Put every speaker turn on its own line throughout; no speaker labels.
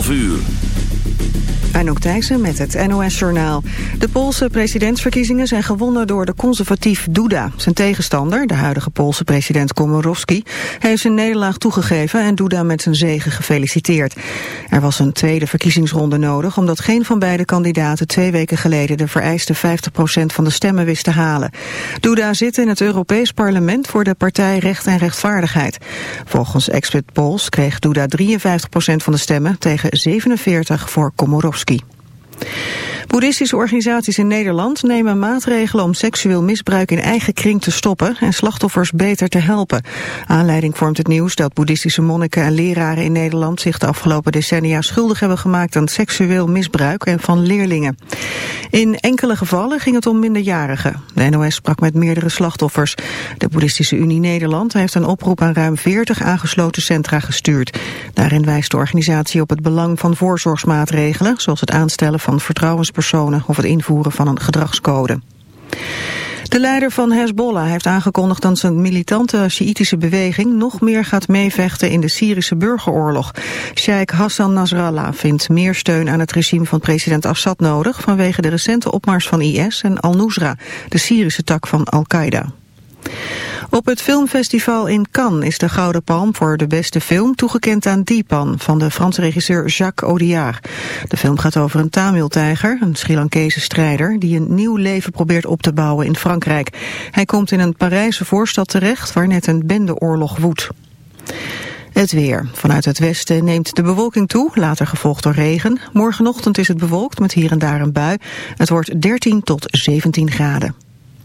12 uur.
Anouk Thijssen met het NOS-journaal. De Poolse presidentsverkiezingen zijn gewonnen door de conservatief Duda. Zijn tegenstander, de huidige Poolse president Komorowski... heeft zijn nederlaag toegegeven en Duda met zijn zegen gefeliciteerd. Er was een tweede verkiezingsronde nodig... omdat geen van beide kandidaten twee weken geleden... de vereiste 50% van de stemmen wist te halen. Duda zit in het Europees Parlement voor de partij Recht en Rechtvaardigheid. Volgens expert polls kreeg Duda 53% van de stemmen... tegen 47 voor Komorowski. måske. Boeddhistische organisaties in Nederland nemen maatregelen om seksueel misbruik in eigen kring te stoppen en slachtoffers beter te helpen. Aanleiding vormt het nieuws dat boeddhistische monniken en leraren in Nederland zich de afgelopen decennia schuldig hebben gemaakt aan seksueel misbruik en van leerlingen. In enkele gevallen ging het om minderjarigen. De NOS sprak met meerdere slachtoffers. De Boeddhistische Unie Nederland heeft een oproep aan ruim 40 aangesloten centra gestuurd. Daarin wijst de organisatie op het belang van voorzorgsmaatregelen, zoals het aanstellen van vertrouwenspersonen of het invoeren van een gedragscode. De leider van Hezbollah heeft aangekondigd dat zijn militante Sjiitische beweging nog meer gaat meevechten in de Syrische burgeroorlog. Sheikh Hassan Nasrallah vindt meer steun aan het regime van president Assad nodig vanwege de recente opmars van IS en Al-Nusra, de Syrische tak van Al-Qaeda. Op het filmfestival in Cannes is de Gouden Palm voor de beste film toegekend aan Deepan van de Franse regisseur Jacques Audiard. De film gaat over een Tamil-tijger, een Sri Lankese strijder, die een nieuw leven probeert op te bouwen in Frankrijk. Hij komt in een Parijse voorstad terecht waar net een bendeoorlog woedt. Het weer. Vanuit het westen neemt de bewolking toe, later gevolgd door regen. Morgenochtend is het bewolkt met hier en daar een bui. Het wordt 13 tot 17 graden.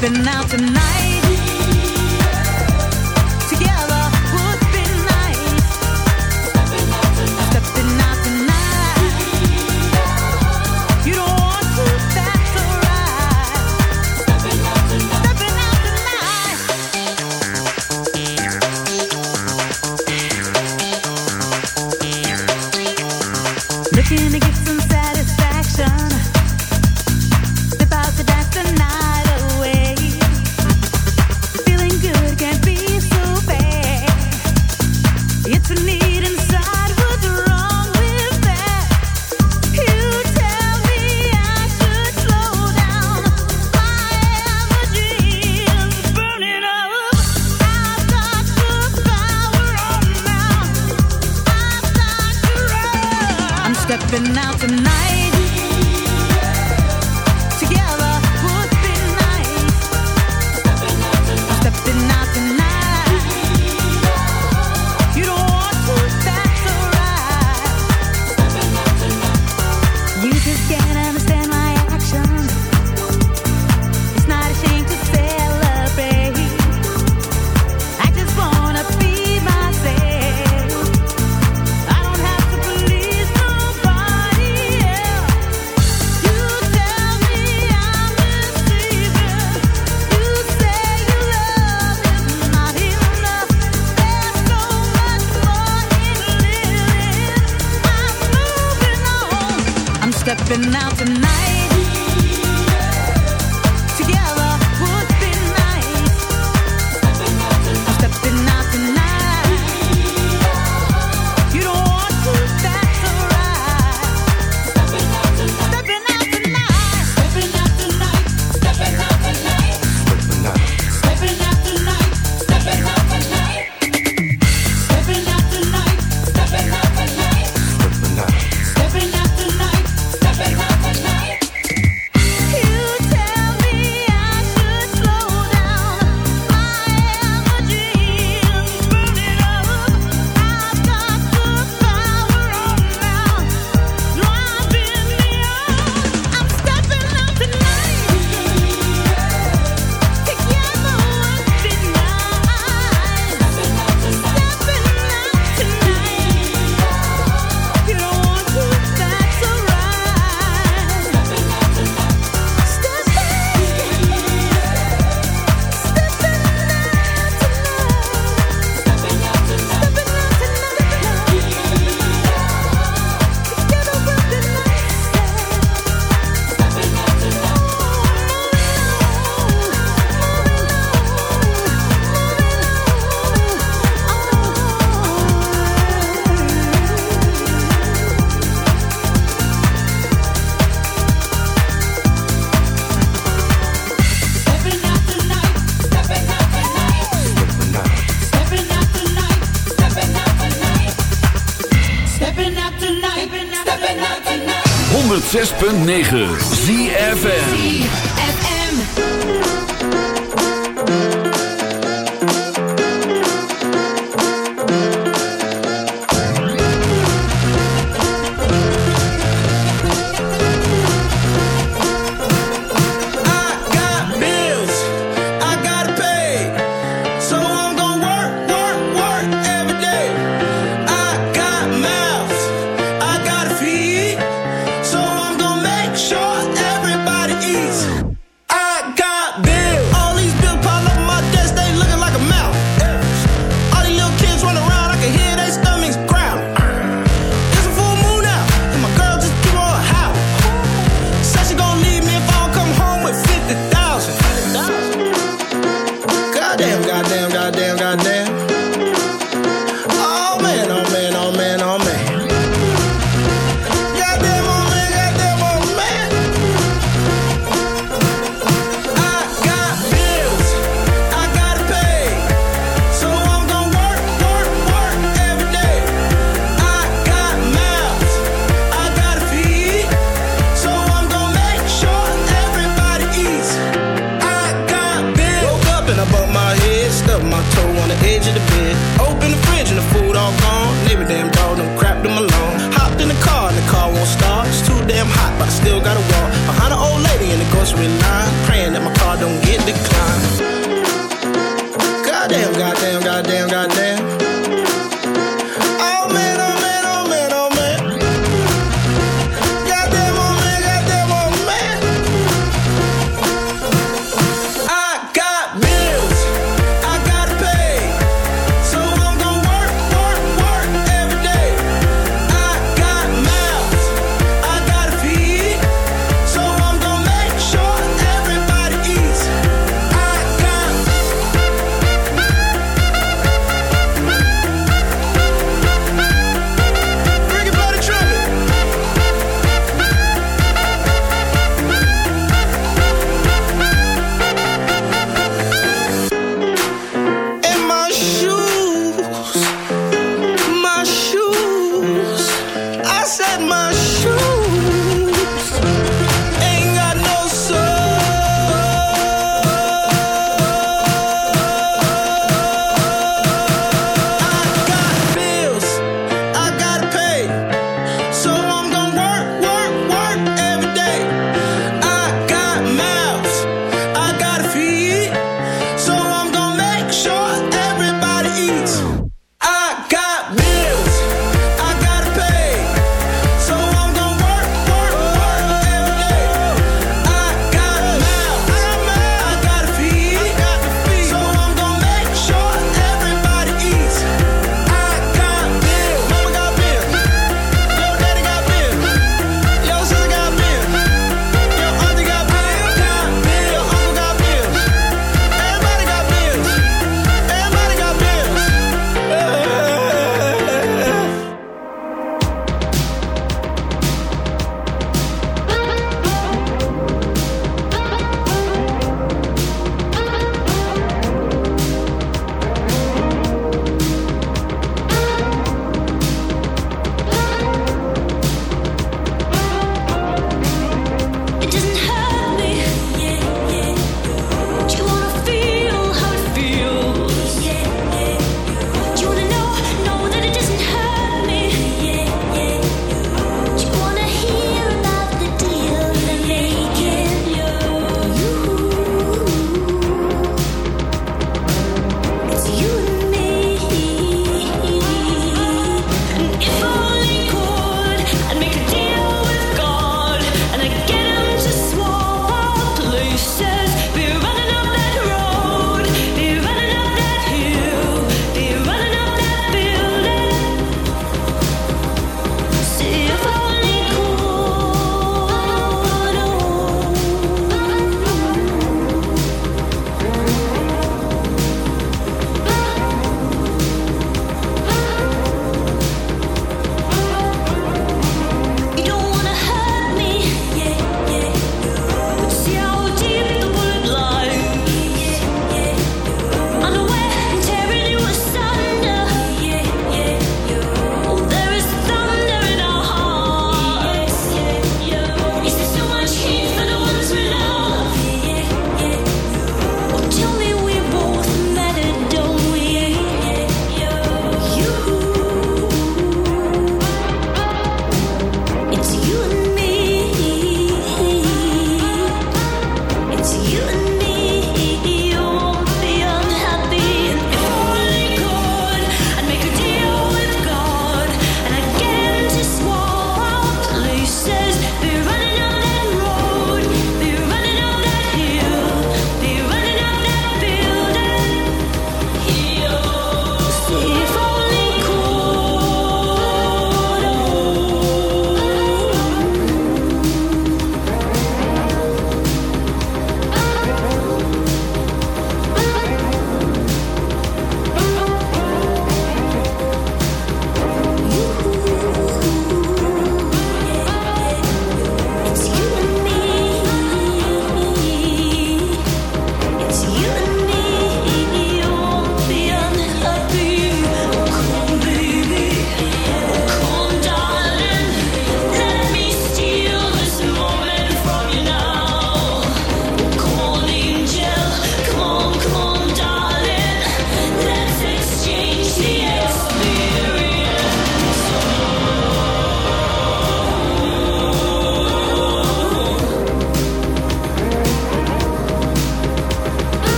Stepping out tonight. Tonight.
106.9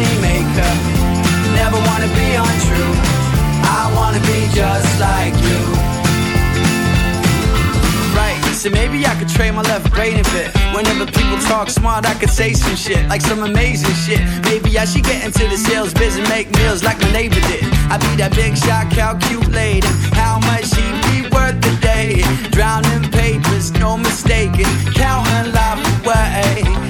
be a money maker, never wanna be untrue. I wanna be just like you. Right, so maybe I could trade my left brain a bit. Whenever people talk smart, I could say some shit, like some amazing shit. Maybe I should get into the sales biz and make meals like my neighbor did. I'd be that big shot calculating how much he be worth a day. Drowning papers, no mistaking, counting life away.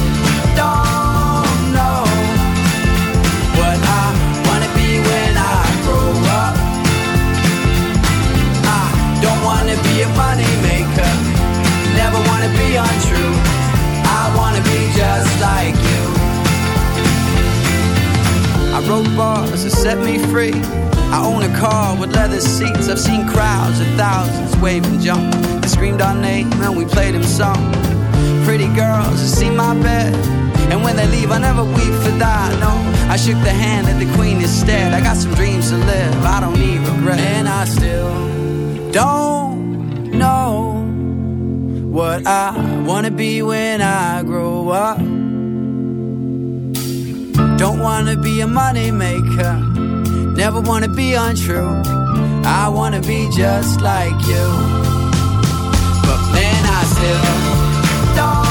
seats. I've seen crowds of thousands wave and jump. They screamed our name and we played them song. Pretty girls that see my bed. And when they leave, I never weep for that. No, I shook the hand of the queen instead. I got some dreams to live. I don't need regret. And I still don't know what I wanna be when I grow up. Don't wanna be a money maker. Never wanna be untrue. I wanna be just like you. But man, I still don't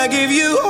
I
give you